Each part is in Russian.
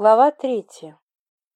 Глава 3.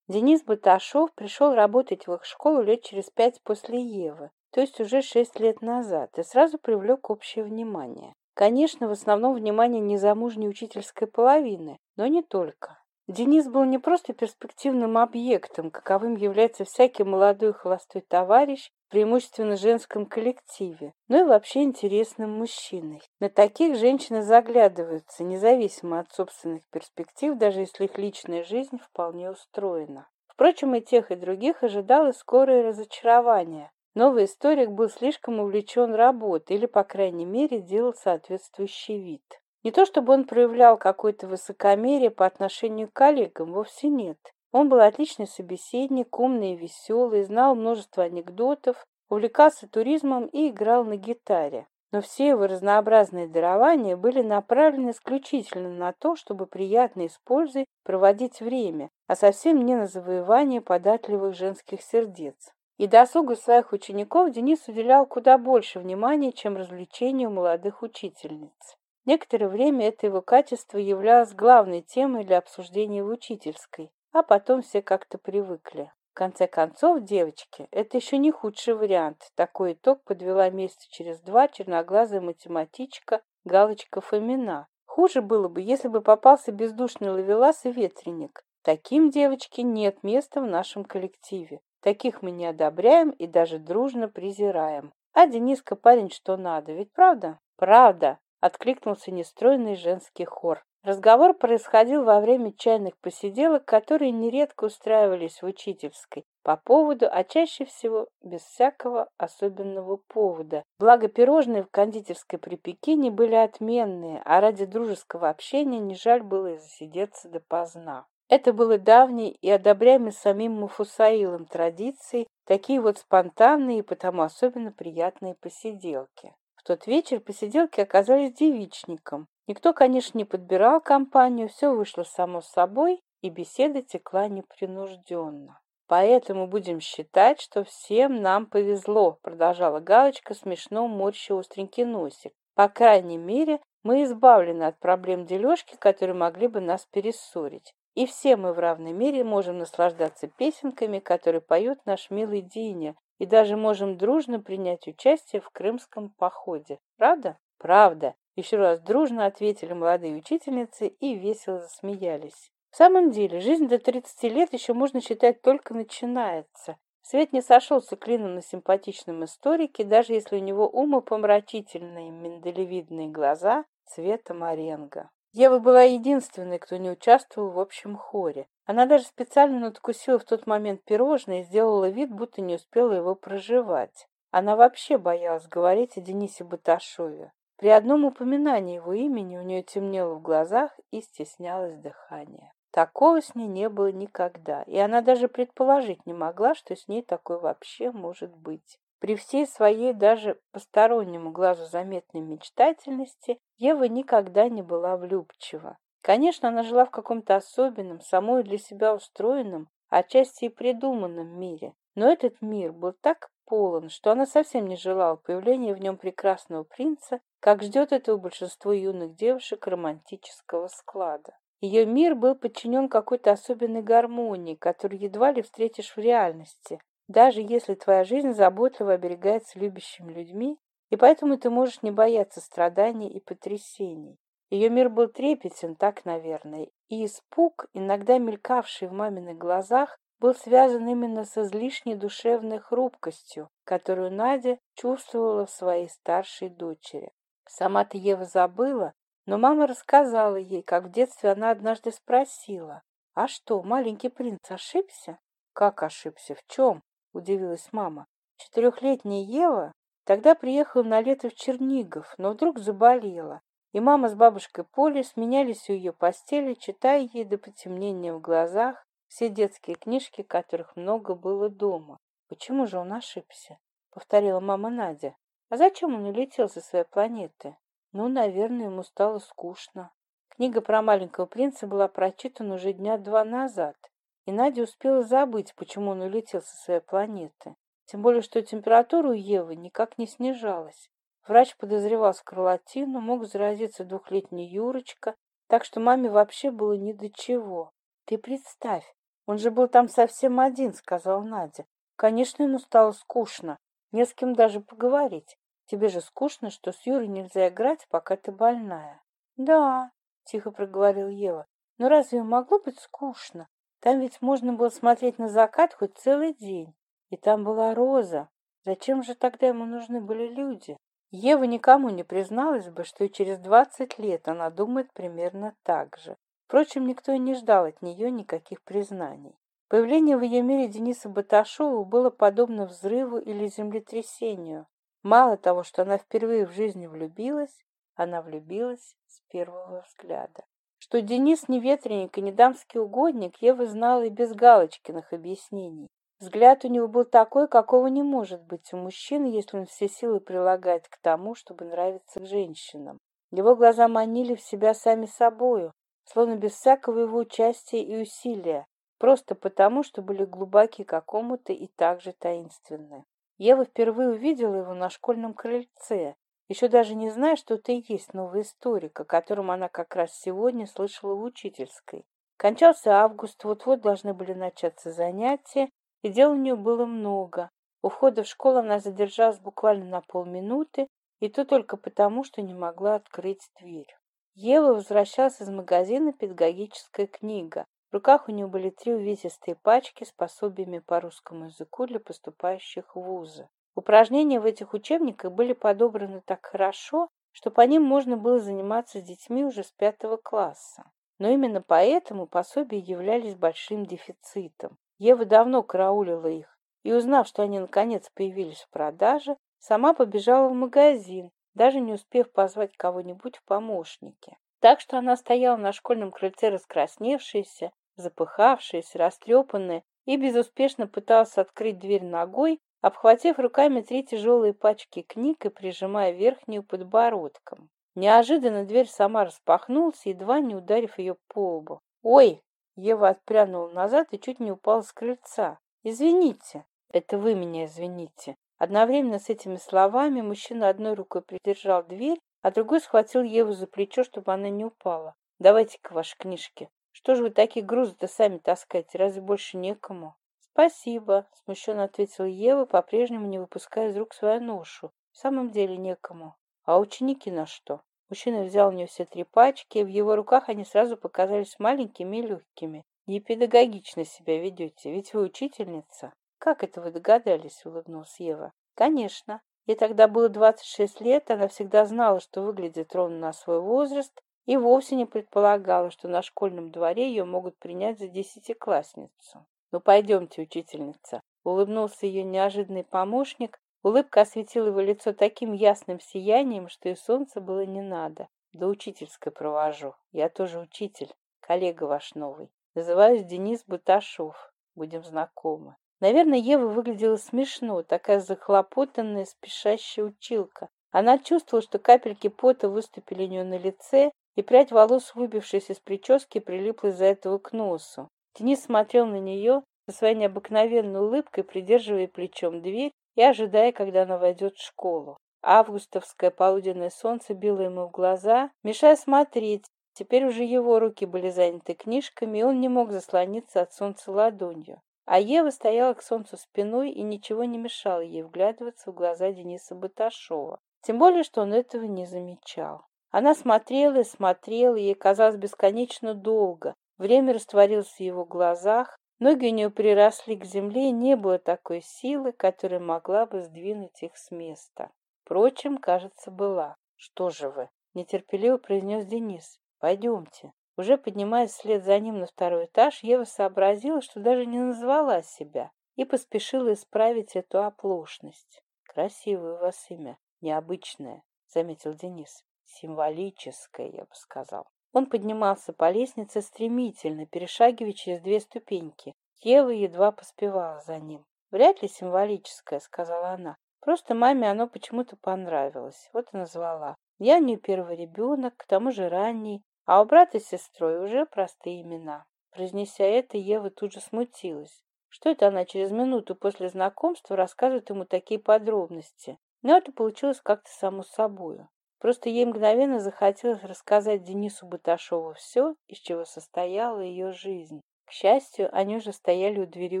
Денис Баташов пришел работать в их школу лет через пять после Евы, то есть уже шесть лет назад, и сразу привлек общее внимание. Конечно, в основном внимание незамужней учительской половины, но не только. Денис был не просто перспективным объектом, каковым является всякий молодой холостой товарищ, преимущественно женском коллективе, но и вообще интересным мужчиной. На таких женщины заглядываются, независимо от собственных перспектив, даже если их личная жизнь вполне устроена. Впрочем, и тех, и других ожидало скорое разочарование. Новый историк был слишком увлечен работой или, по крайней мере, делал соответствующий вид. Не то чтобы он проявлял какое-то высокомерие по отношению к коллегам, вовсе нет. Он был отличный собеседник, умный и веселый, знал множество анекдотов, увлекался туризмом и играл на гитаре. Но все его разнообразные дарования были направлены исключительно на то, чтобы приятно и пользой проводить время, а совсем не на завоевание податливых женских сердец. И досугу своих учеников Денис уделял куда больше внимания, чем развлечению молодых учительниц. Некоторое время это его качество являлось главной темой для обсуждения в учительской, а потом все как-то привыкли. В конце концов, девочки, это еще не худший вариант. Такой итог подвела месяца через два черноглазая математичка Галочка Фомина. Хуже было бы, если бы попался бездушный ловелас и ветреник. Таким, девочки, нет места в нашем коллективе. Таких мы не одобряем и даже дружно презираем. А Дениска парень что надо, ведь правда? Правда! Откликнулся нестройный женский хор. Разговор происходил во время чайных посиделок, которые нередко устраивались в учительской по поводу, а чаще всего без всякого особенного повода. Благо пирожные в кондитерской при Пекине были отменные, а ради дружеского общения не жаль было и засидеться допоздна. Это было давней и одобряемой самим Муфусаилом традицией, такие вот спонтанные и потому особенно приятные посиделки. В тот вечер посиделки оказались девичником. Никто, конечно, не подбирал компанию, все вышло само собой, и беседа текла непринужденно. «Поэтому будем считать, что всем нам повезло», продолжала Галочка, смешно морща остренький носик. «По крайней мере, мы избавлены от проблем дележки, которые могли бы нас перессорить. И все мы в равной мере можем наслаждаться песенками, которые поет наш милый Диня, и даже можем дружно принять участие в крымском походе. Правда? Правда. Еще раз дружно ответили молодые учительницы и весело засмеялись. В самом деле, жизнь до 30 лет еще можно считать только начинается. Свет не сошелся клином на симпатичном историке, даже если у него умопомрачительные миндалевидные глаза цвета моренга. Ева была единственной, кто не участвовал в общем хоре. Она даже специально надкусила в тот момент пирожное и сделала вид, будто не успела его проживать. Она вообще боялась говорить о Денисе Баташове. При одном упоминании его имени у нее темнело в глазах и стеснялось дыхание. Такого с ней не было никогда, и она даже предположить не могла, что с ней такое вообще может быть. При всей своей даже постороннему глазу заметной мечтательности Ева никогда не была влюбчива. Конечно, она жила в каком-то особенном, самой для себя устроенном, отчасти и придуманном мире. Но этот мир был так полон, что она совсем не желала появления в нем прекрасного принца, как ждет этого большинство юных девушек романтического склада. Ее мир был подчинен какой-то особенной гармонии, которую едва ли встретишь в реальности, даже если твоя жизнь заботливо оберегается любящими людьми, и поэтому ты можешь не бояться страданий и потрясений. Ее мир был трепетен, так, наверное, и испуг, иногда мелькавший в маминых глазах, был связан именно с излишней душевной хрупкостью, которую Надя чувствовала в своей старшей дочери. Сама-то Ева забыла, но мама рассказала ей, как в детстве она однажды спросила, «А что, маленький принц ошибся?» «Как ошибся? В чем?» удивилась мама. Четырехлетняя Ева тогда приехала на лето в Чернигов, но вдруг заболела, и мама с бабушкой Полей сменялись у ее постели, читая ей до потемнения в глазах все детские книжки, которых много было дома. «Почему же он ошибся?» — повторила мама Надя. «А зачем он улетел со своей планеты?» «Ну, наверное, ему стало скучно». Книга про маленького принца была прочитана уже дня два назад, и Надя успела забыть, почему он улетел со своей планеты. Тем более, что температура у Евы никак не снижалась. Врач подозревал скарлатину, мог заразиться двухлетний Юрочка, так что маме вообще было ни до чего. «Ты представь, он же был там совсем один», — сказал Надя. «Конечно, ему стало скучно, не с кем даже поговорить. Тебе же скучно, что с Юрой нельзя играть, пока ты больная». «Да», — тихо проговорил Ева, — «но разве могло быть скучно? Там ведь можно было смотреть на закат хоть целый день, и там была роза. Зачем же тогда ему нужны были люди? Ева никому не призналась бы, что через двадцать лет она думает примерно так же. Впрочем, никто и не ждал от нее никаких признаний. Появление в ее мире Дениса Баташова было подобно взрыву или землетрясению. Мало того, что она впервые в жизни влюбилась, она влюбилась с первого взгляда что Денис не ветреник и не дамский угодник, Ева знала и без Галочкиных объяснений. Взгляд у него был такой, какого не может быть у мужчины, если он все силы прилагает к тому, чтобы нравиться к женщинам. Его глаза манили в себя сами собою, словно без всякого его участия и усилия, просто потому, что были глубоки какому-то и также таинственны. Ева впервые увидела его на школьном крыльце, еще даже не зная, что это и есть новый историка, о она как раз сегодня слышала в учительской. Кончался август, вот-вот должны были начаться занятия, и дел у нее было много. У входа в школу она задержалась буквально на полминуты, и то только потому, что не могла открыть дверь. Ева возвращалась из магазина «Педагогическая книга». В руках у нее были три увесистые пачки с пособиями по русскому языку для поступающих в вузы. Упражнения в этих учебниках были подобраны так хорошо, что по ним можно было заниматься с детьми уже с пятого класса. Но именно поэтому пособия являлись большим дефицитом. Ева давно караулила их, и, узнав, что они наконец появились в продаже, сама побежала в магазин, даже не успев позвать кого-нибудь в помощники. Так что она стояла на школьном крыльце раскрасневшаяся, запыхавшаяся, растрепанная и безуспешно пыталась открыть дверь ногой, Обхватив руками три тяжелые пачки книг и прижимая верхнюю подбородком. Неожиданно дверь сама распахнулась, едва не ударив ее по лбу. «Ой!» — Ева отпрянула назад и чуть не упала с крыльца. «Извините!» «Это вы меня извините!» Одновременно с этими словами мужчина одной рукой придержал дверь, а другой схватил Еву за плечо, чтобы она не упала. «Давайте-ка ваши книжки. Что же вы такие грузы-то сами таскаете? Разве больше некому?» спасибо. Смущенно ответила ева по прежнему не выпуская из рук свою ношу. В самом деле некому. А ученики на что? Мужчина взял у нее все три пачки и в его руках они сразу показались маленькими и легкими не педагогично себя ведете ведь вы учительница. Как это вы догадались? Улыбнулась ева. Конечно. Ей тогда было 26 лет, она всегда знала, что выглядит ровно на свой возраст, и вовсе не предполагала, что на школьном дворе ее могут принять за десятиклассницу. Ну пойдемте, учительница. Улыбнулся ее неожиданный помощник. Улыбка осветила его лицо таким ясным сиянием, что и солнца было не надо. До учительской провожу. Я тоже учитель, коллега ваш новый. Называюсь Денис Буташов. Будем знакомы. Наверное, Ева выглядела смешно, такая захлопотанная, спешащая училка. Она чувствовала, что капельки пота выступили у нее на лице, и прядь волос, выбившись из прически, прилипла из-за этого к носу. Денис смотрел на нее со своей необыкновенной улыбкой, придерживая плечом дверь и ожидая, когда она войдет в школу. Августовское полуденное солнце било ему в глаза, мешая смотреть. Теперь уже его руки были заняты книжками, и он не мог заслониться от солнца ладонью. А Ева стояла к солнцу спиной и ничего не мешало ей вглядываться в глаза Дениса Баташова. Тем более, что он этого не замечал. Она смотрела и смотрела, ей казалось бесконечно долго, Время растворилось в его глазах, ноги у нее приросли к земле, и не было такой силы, которая могла бы сдвинуть их с места. Впрочем, кажется, была. «Что же вы?» — нетерпеливо произнес Денис. «Пойдемте». Уже поднимаясь вслед за ним на второй этаж, Ева сообразила, что даже не назвала себя, и поспешила исправить эту оплошность. «Красивое у вас имя, необычное», — заметил Денис. «Символическое, я бы сказал». Он поднимался по лестнице стремительно, перешагивая через две ступеньки. Ева едва поспевала за ним. «Вряд ли символическое», — сказала она. «Просто маме оно почему-то понравилось. Вот и назвала. Я не первый ребенок, к тому же ранний, а у брата и сестрой уже простые имена». Произнеся это, Ева тут же смутилась. Что это она через минуту после знакомства рассказывает ему такие подробности? Но это получилось как-то само собою. Просто ей мгновенно захотелось рассказать Денису Баташову все, из чего состояла ее жизнь. К счастью, они уже стояли у двери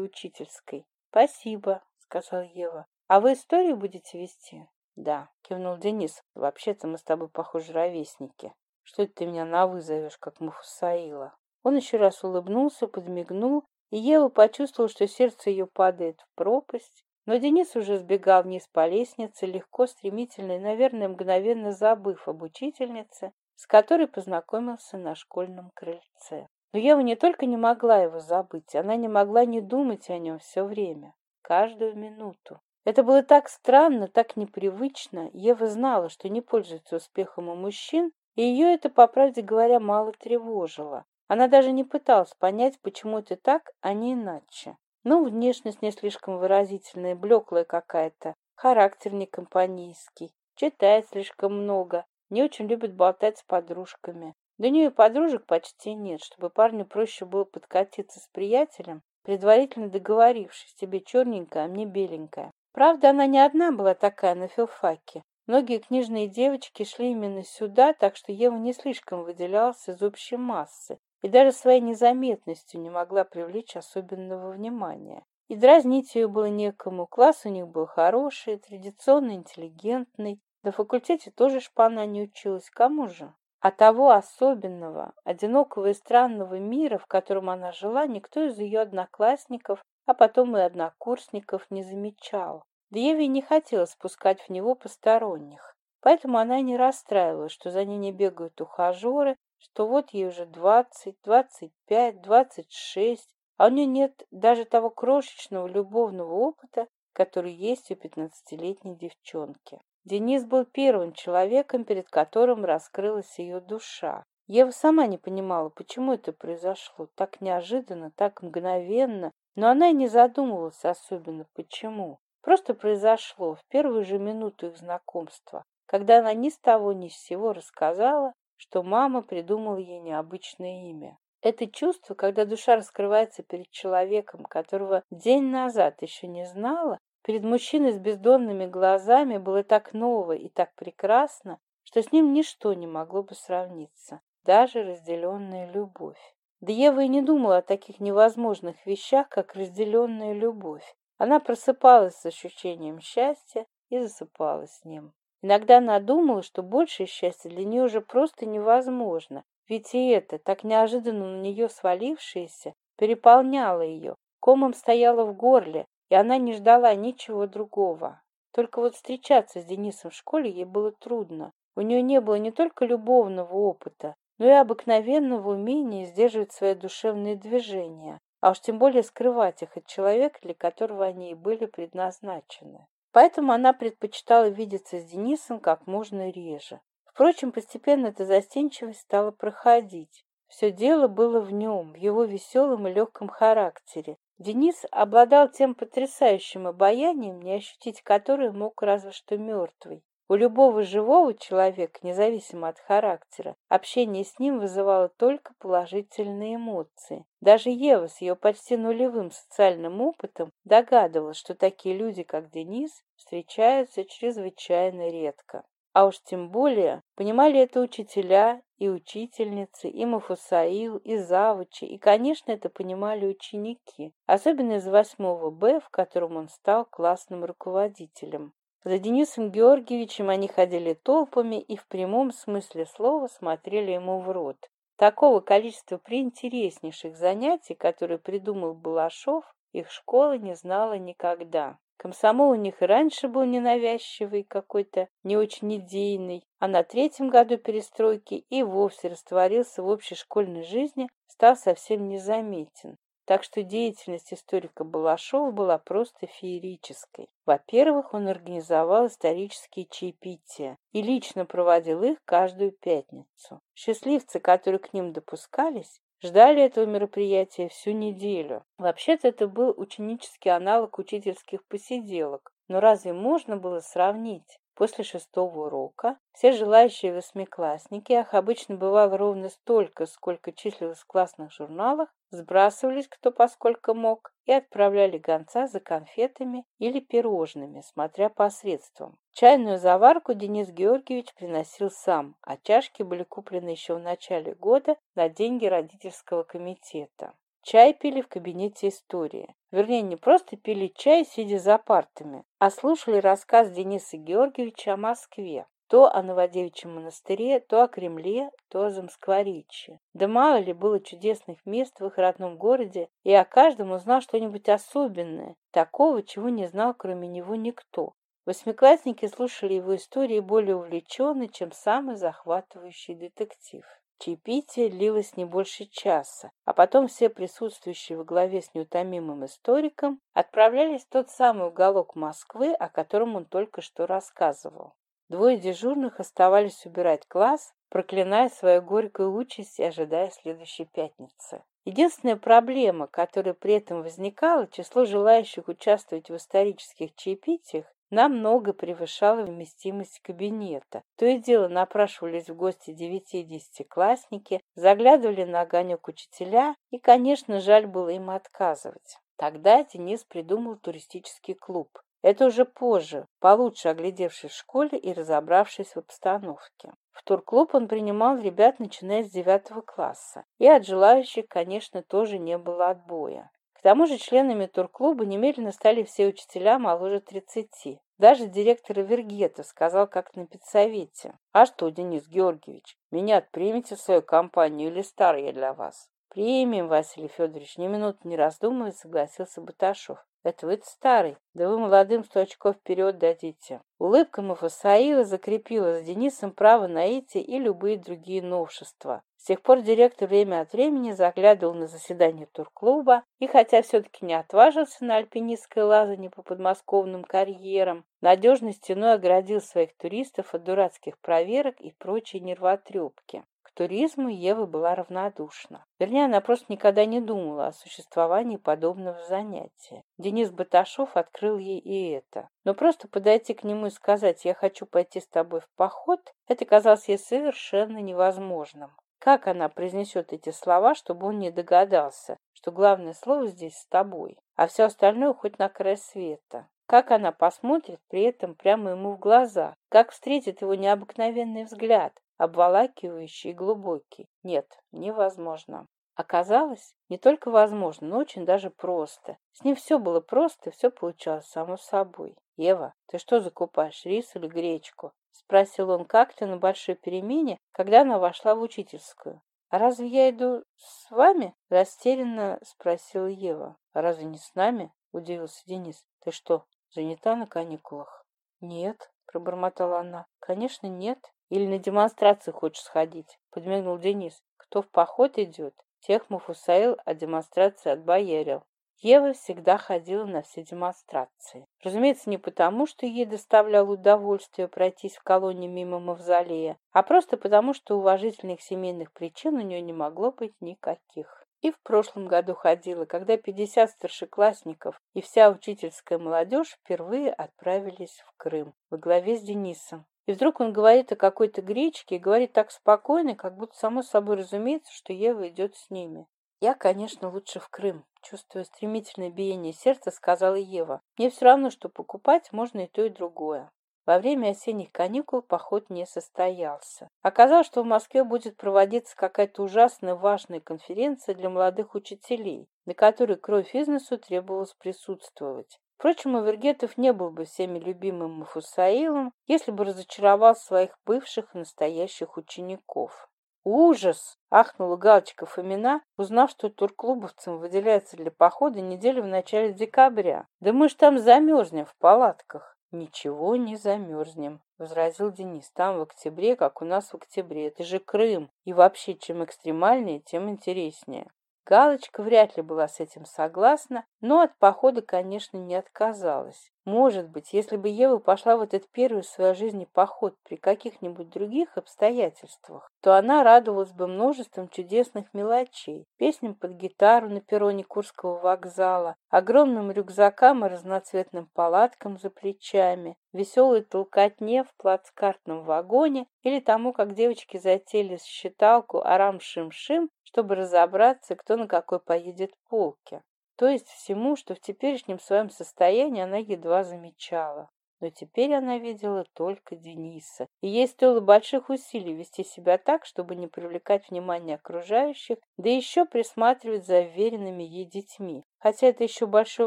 учительской. «Спасибо», — сказал Ева. «А вы историю будете вести?» «Да», — кивнул Денис. «Вообще-то мы с тобой, похожи, ровесники. Что это ты меня на вызовешь, как Муфусаила?» Он еще раз улыбнулся, подмигнул, и Ева почувствовала, что сердце ее падает в пропасть, но Денис уже сбегал вниз по лестнице, легко, стремительно и, наверное, мгновенно забыв об учительнице, с которой познакомился на школьном крыльце. Но Ева не только не могла его забыть, она не могла не думать о нем все время, каждую минуту. Это было так странно, так непривычно. Ева знала, что не пользуется успехом у мужчин, и ее это, по правде говоря, мало тревожило. Она даже не пыталась понять, почему это так, а не иначе. Но внешность не слишком выразительная, блеклая какая-то. Характер не компанейский. Читает слишком много. Не очень любит болтать с подружками. До нее подружек почти нет, чтобы парню проще было подкатиться с приятелем, предварительно договорившись, тебе черненькая, а мне беленькая. Правда, она не одна была такая на филфаке. Многие книжные девочки шли именно сюда, так что Ева не слишком выделялась из общей массы и даже своей незаметностью не могла а привлечь особенного внимания. И дразнить ее было некому. Класс у них был хороший, традиционно интеллигентный. На факультете тоже шпана не училась. Кому же? А того особенного, одинокого и странного мира, в котором она жила, никто из ее одноклассников, а потом и однокурсников не замечал. Да Еве не хотелось спускать в него посторонних. Поэтому она не расстраивалась, что за ней не бегают ухажеры, что вот ей уже двадцать, двадцать пять, двадцать шесть, а у нее нет даже того крошечного любовного опыта, который есть у пятнадцатилетней девчонки. Денис был первым человеком, перед которым раскрылась ее душа. Ева сама не понимала, почему это произошло так неожиданно, так мгновенно, но она и не задумывалась особенно, почему. Просто произошло в первую же минуту их знакомства, когда она ни с того ни с сего рассказала что мама придумала ей необычное имя. Это чувство, когда душа раскрывается перед человеком, которого день назад еще не знала, перед мужчиной с бездонными глазами было так ново и так прекрасно, что с ним ничто не могло бы сравниться, даже разделенная любовь. Да и не думала о таких невозможных вещах, как разделенная любовь. Она просыпалась с ощущением счастья и засыпала с ним. Иногда надумала, что большее счастье для нее уже просто невозможно, ведь и это, так неожиданно на нее свалившееся, переполняло ее, комом стояло в горле, и она не ждала ничего другого. Только вот встречаться с Денисом в школе ей было трудно. У нее не было не только любовного опыта, но и обыкновенного умения сдерживать свои душевные движения, а уж тем более скрывать их от человека, для которого они и были предназначены. Поэтому она предпочитала видеться с Денисом как можно реже. Впрочем, постепенно эта застенчивость стала проходить. Все дело было в нем, в его веселом и легком характере. Денис обладал тем потрясающим обаянием, не ощутить которое мог разве что мертвый. У любого живого человека, независимо от характера, общение с ним вызывало только положительные эмоции. Даже Ева с ее почти нулевым социальным опытом догадывалась, что такие люди, как Денис, встречаются чрезвычайно редко. А уж тем более понимали это учителя и учительницы, и Мафусаил, и Завучи, и, конечно, это понимали ученики, особенно из 8 Б, в котором он стал классным руководителем. За Денисом Георгиевичем они ходили толпами и в прямом смысле слова смотрели ему в рот. Такого количества приинтереснейших занятий, которые придумал Балашов, их школа не знала никогда. Комсомол у них и раньше был ненавязчивый, какой-то не очень идейный, а на третьем году перестройки и вовсе растворился в общей школьной жизни, стал совсем незаметен. Так что деятельность историка Балашова была просто феерической. Во-первых, он организовал исторические чаепития и лично проводил их каждую пятницу. Счастливцы, которые к ним допускались, ждали этого мероприятия всю неделю. Вообще-то это был ученический аналог учительских посиделок, но разве можно было сравнить? После шестого урока все желающие восьмиклассники, их обычно бывало ровно столько, сколько числилось в классных журналах, сбрасывались кто поскольку мог и отправляли гонца за конфетами или пирожными, смотря по средствам. Чайную заварку Денис Георгиевич приносил сам, а чашки были куплены еще в начале года на деньги родительского комитета. Чай пили в кабинете истории. Вернее, не просто пили чай, сидя за партами, а слушали рассказ Дениса Георгиевича о Москве. То о Новодевичьем монастыре, то о Кремле, то о Замскворечье. Да мало ли было чудесных мест в их родном городе, и о каждом узнал что-нибудь особенное, такого, чего не знал кроме него никто. Восьмиклассники слушали его истории более увлеченно, чем самый захватывающий детектив общепитие длилось не больше часа, а потом все присутствующие во главе с неутомимым историком отправлялись в тот самый уголок Москвы, о котором он только что рассказывал. Двое дежурных оставались убирать класс, проклиная свою горькую участь и ожидая следующей пятницы. Единственная проблема, которая при этом возникала, число желающих участвовать в исторических чаепитиях намного превышала вместимость кабинета. То и дело напрашивались в гости девятидесятиклассники, заглядывали на огонек учителя, и, конечно, жаль было им отказывать. Тогда Денис придумал туристический клуб. Это уже позже, получше оглядевшись в школе и разобравшись в обстановке. В турклуб он принимал ребят, начиная с девятого класса, и от желающих, конечно, тоже не было отбоя. К тому же членами турклуба немедленно стали все учителя моложе 30. Даже директор Вергетов сказал как-то на педсовете. «А что, Денис Георгиевич, меня отпримите в свою компанию или стар я для вас?» «Примем, Василий Федорович, ни минуты не раздумывая», — согласился Баташов. «Это вы-то старый, да вы молодым сто очков вперед дадите». Улыбка Мафусаила закрепила с Денисом право на эти и любые другие новшества. С тех пор директор время от времени заглядывал на заседание турклуба, и хотя все-таки не отважился на альпинистское лазание по подмосковным карьерам, надежной стеной оградил своих туристов от дурацких проверок и прочей нервотрепки. К туризму Ева была равнодушна. Вернее, она просто никогда не думала о существовании подобного занятия. Денис Баташов открыл ей и это. Но просто подойти к нему и сказать «я хочу пойти с тобой в поход» это казалось ей совершенно невозможным. Как она произнесет эти слова, чтобы он не догадался, что главное слово здесь с тобой, а все остальное хоть на край света? Как она посмотрит при этом прямо ему в глаза? Как встретит его необыкновенный взгляд, обволакивающий и глубокий? Нет, невозможно. Оказалось, не только возможно, но очень даже просто. С ним все было просто, и все получалось само собой. «Ева, ты что закупаешь, рис или гречку?» Спросил он, как ты на большой перемене, когда она вошла в учительскую? А «Разве я иду с вами?» – растерянно спросила Ева. А «Разве не с нами?» – удивился Денис. «Ты что, занята на каникулах?» «Нет», – пробормотала она. «Конечно, нет. Или на демонстрации хочешь сходить?» – подмигнул Денис. «Кто в поход идет, тех Муфусаил о демонстрации отбоярил. Ева всегда ходила на все демонстрации. Разумеется, не потому, что ей доставляло удовольствие пройтись в колонии мимо мавзолея, а просто потому, что уважительных семейных причин у нее не могло быть никаких. И в прошлом году ходила, когда 50 старшеклассников и вся учительская молодежь впервые отправились в Крым во главе с Денисом. И вдруг он говорит о какой-то гречке и говорит так спокойно, как будто само собой разумеется, что Ева идет с ними. Я, конечно, лучше в Крым чувствуя стремительное биение сердца, сказала Ева. «Мне все равно, что покупать, можно и то, и другое». Во время осенних каникул поход не состоялся. Оказалось, что в Москве будет проводиться какая-то ужасно важная конференция для молодых учителей, на которой кровь бизнесу носу требовалось присутствовать. Впрочем, Авергетов не был бы всеми любимым Мафусаилом, если бы разочаровал своих бывших и настоящих учеников. Ужас! — ахнула галочка Фомина, узнав, что турклубовцам выделяется для похода неделя в начале декабря. Да мы ж там замерзнем в палатках. Ничего не замерзнем, — возразил Денис. Там в октябре, как у нас в октябре. Это же Крым. И вообще, чем экстремальнее, тем интереснее. Галочка вряд ли была с этим согласна, но от похода, конечно, не отказалась. Может быть, если бы Ева пошла в этот первый в своей жизни поход при каких-нибудь других обстоятельствах, то она радовалась бы множеством чудесных мелочей, песням под гитару на перроне Курского вокзала, огромным рюкзакам и разноцветным палаткам за плечами, веселой толкотне в плацкартном вагоне или тому, как девочки затели считалку «Арам-шим-шим» чтобы разобраться, кто на какой поедет полке. То есть всему, что в теперешнем своем состоянии она едва замечала. Но теперь она видела только Дениса, и ей стоило больших усилий вести себя так, чтобы не привлекать внимание окружающих, да еще присматривать за веренными ей детьми. Хотя это еще большой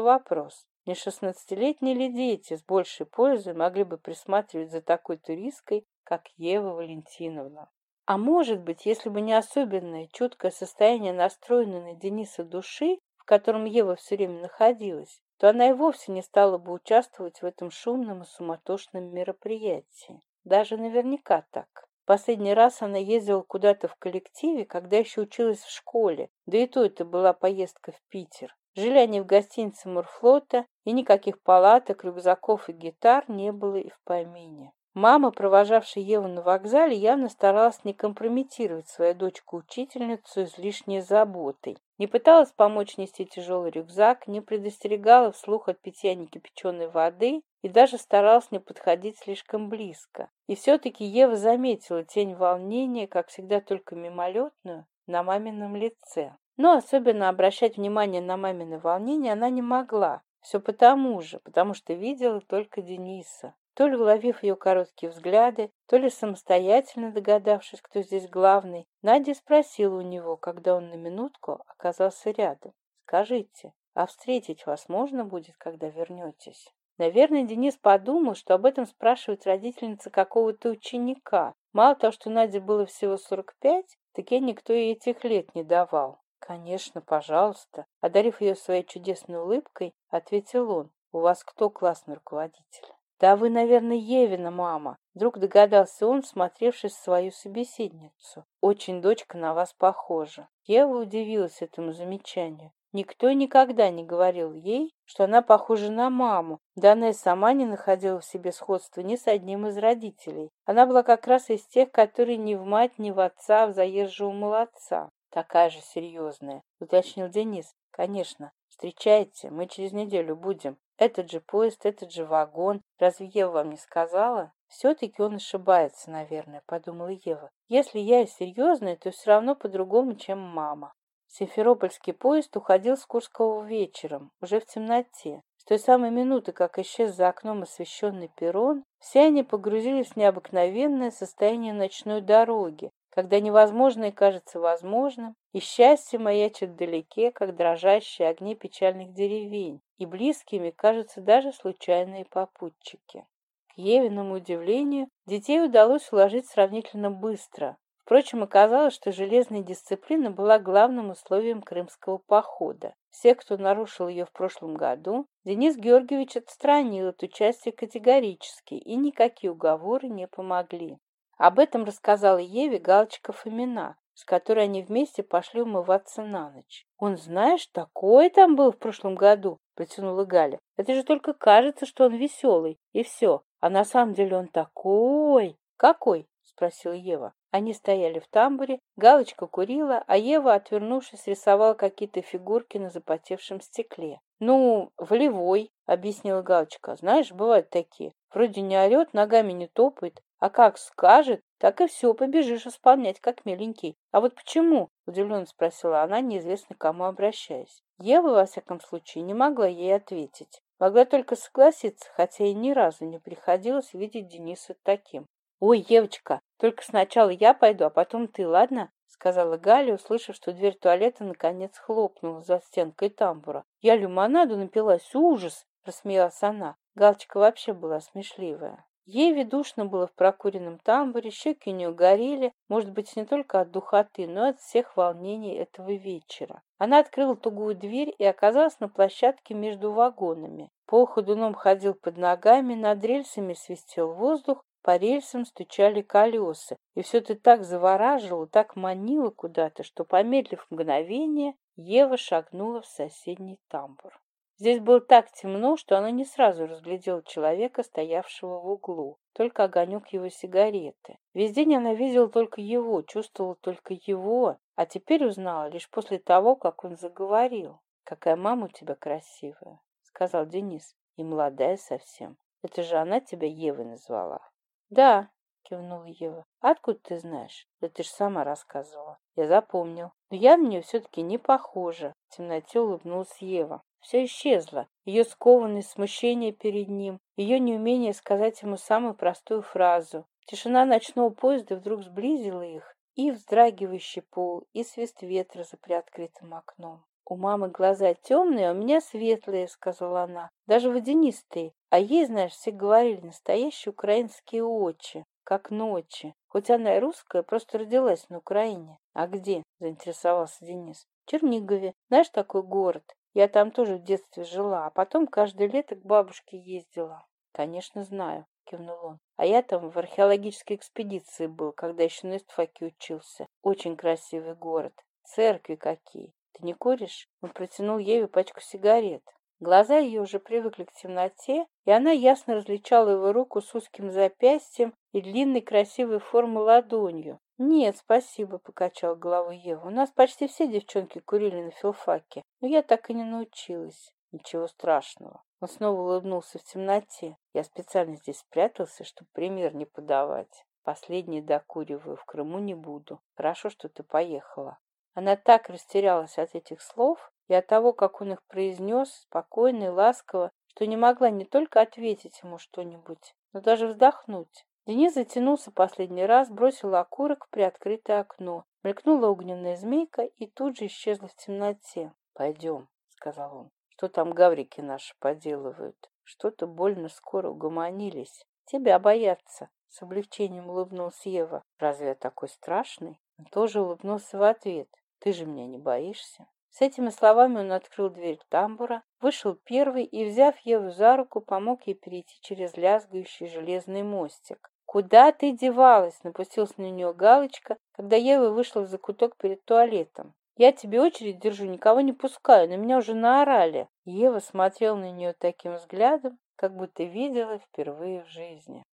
вопрос. Не шестнадцатилетние ли дети с большей пользой могли бы присматривать за такой туристкой, как Ева Валентиновна? А может быть, если бы не особенное чуткое состояние настроенной на Дениса души, в котором Ева все время находилась, то она и вовсе не стала бы участвовать в этом шумном и суматошном мероприятии. Даже наверняка так. Последний раз она ездила куда-то в коллективе, когда еще училась в школе, да и то это была поездка в Питер. Жили они в гостинице Мурфлота, и никаких палаток, рюкзаков и гитар не было и в помине. Мама, провожавшая Еву на вокзале, явно старалась не компрометировать свою дочку-учительницу излишней заботой. Не пыталась помочь нести тяжелый рюкзак, не предостерегала вслух от питья некипяченой воды и даже старалась не подходить слишком близко. И все-таки Ева заметила тень волнения, как всегда только мимолетную, на мамином лице. Но особенно обращать внимание на мамины волнение она не могла. Все потому же, потому что видела только Дениса. То ли уловив ее короткие взгляды, то ли самостоятельно догадавшись, кто здесь главный, Надя спросила у него, когда он на минутку оказался рядом. «Скажите, а встретить вас можно будет, когда вернетесь?» Наверное, Денис подумал, что об этом спрашивает родительница какого-то ученика. Мало того, что Наде было всего 45, так ей никто и этих лет не давал. «Конечно, пожалуйста», — одарив ее своей чудесной улыбкой, ответил он. «У вас кто классный руководитель?» Да вы, наверное, Евина, мама. Вдруг догадался он, смотревшись в свою собеседницу. Очень дочка на вас похожа. Ева удивилась этому замечанию. Никто никогда не говорил ей, что она похожа на маму, да сама не находила в себе сходства ни с одним из родителей. Она была как раз из тех, которые ни в мать, ни в отца, а в заезжего молодца. Такая же серьезная, уточнил Денис. Конечно, встречайте, мы через неделю будем этот же поезд, этот же вагон. Разве Ева вам не сказала? Все-таки он ошибается, наверное, подумала Ева. Если я серьезная, то все равно по-другому, чем мама. Симферопольский поезд уходил с Курского вечером, уже в темноте. С той самой минуты, как исчез за окном освещенный перрон, все они погрузились в необыкновенное состояние ночной дороги, когда невозможное кажется возможным, и счастье маячит вдалеке, как дрожащие огни печальных деревень, и близкими кажутся даже случайные попутчики. К Евиному удивлению, детей удалось уложить сравнительно быстро. Впрочем, оказалось, что железная дисциплина была главным условием крымского похода. Все, кто нарушил ее в прошлом году, Денис Георгиевич отстранил от участия категорически, и никакие уговоры не помогли. Об этом рассказала Еве Галочка Фомина, с которой они вместе пошли умываться на ночь. «Он, знаешь, такой там был в прошлом году!» — протянула Галя. «Это же только кажется, что он веселый, и все. А на самом деле он такой!» «Какой?» — спросила Ева. Они стояли в тамбуре, Галочка курила, а Ева, отвернувшись, рисовала какие-то фигурки на запотевшем стекле. «Ну, волевой», — объяснила Галочка. «Знаешь, бывают такие. Вроде не орет, ногами не топает, а как скажет, так и все, побежишь исполнять, как миленький. А вот почему?» — удивленно спросила она, неизвестно кому обращаясь. Ева, во всяком случае, не могла ей ответить. Могла только согласиться, хотя и ни разу не приходилось видеть Дениса таким. «Ой, Евочка, только сначала я пойду, а потом ты, ладно?» сказала Галя, услышав, что дверь туалета наконец хлопнула за стенкой тамбура. «Я лимонаду напилась, ужас!» – рассмеялась она. Галочка вообще была смешливая. Ей ведушно было в прокуренном тамбуре, щеки у нее горели, может быть, не только от духоты, но и от всех волнений этого вечера. Она открыла тугую дверь и оказалась на площадке между вагонами. Пол ходуном ходил под ногами, над рельсами свистел воздух, по рельсам стучали колеса, и все это так завораживало, так манило куда-то, что, помедлив мгновение, Ева шагнула в соседний тамбур. Здесь было так темно, что она не сразу разглядела человека, стоявшего в углу, только огонек его сигареты. Весь день она видела только его, чувствовала только его, а теперь узнала лишь после того, как он заговорил. «Какая мама у тебя красивая», — сказал Денис, — «и молодая совсем. Это же она тебя Евой назвала». Да, кивнул Ева. Откуда ты знаешь? Да ты же сама рассказывала. Я запомнил. Но я мне все-таки не похожа. В темноте улыбнулась Ева. Все исчезло. Ее скованность, смущение перед ним, ее неумение сказать ему самую простую фразу. Тишина ночного поезда вдруг сблизила их, и вздрагивающий пол, и свист ветра за приоткрытым окном. У мамы глаза темные, а у меня светлые, сказала она, даже водянистые. А ей, знаешь, все говорили, настоящие украинские очи, как ночи. Хоть она и русская, просто родилась на Украине. А где? Заинтересовался Денис. В Чернигове. Знаешь, такой город? Я там тоже в детстве жила, а потом каждое лето к бабушке ездила. Конечно, знаю, кивнул он. А я там в археологической экспедиции был, когда еще на эстфаке учился. Очень красивый город. Церкви какие. Ты не куришь? Он протянул Еве пачку сигарет. Глаза ее уже привыкли к темноте, и она ясно различала его руку с узким запястьем и длинной красивой формы ладонью. «Нет, спасибо», — покачал голову Ева. «У нас почти все девчонки курили на филфаке, но я так и не научилась». «Ничего страшного». Он снова улыбнулся в темноте. «Я специально здесь спрятался, чтобы пример не подавать. Последний докуриваю, в Крыму не буду. Хорошо, что ты поехала». Она так растерялась от этих слов и от того, как он их произнес, спокойно и ласково, что не могла не только ответить ему что-нибудь, но даже вздохнуть. Денис затянулся последний раз, бросил окурок в приоткрытое окно. Мелькнула огненная змейка и тут же исчезла в темноте. «Пойдем», — сказал он. «Что там гаврики наши поделывают? Что-то больно скоро угомонились. Тебя боятся», — с облегчением улыбнулся Ева. «Разве я такой страшный?» Он тоже улыбнулся в ответ. Ты же меня не боишься?» С этими словами он открыл дверь тамбура, вышел первый и, взяв Еву за руку, помог ей перейти через лязгающий железный мостик. «Куда ты девалась?» — напустился на нее галочка, когда Ева вышла в закуток перед туалетом. «Я тебе очередь держу, никого не пускаю, на меня уже наорали». Ева смотрел на нее таким взглядом, как будто видела впервые в жизни.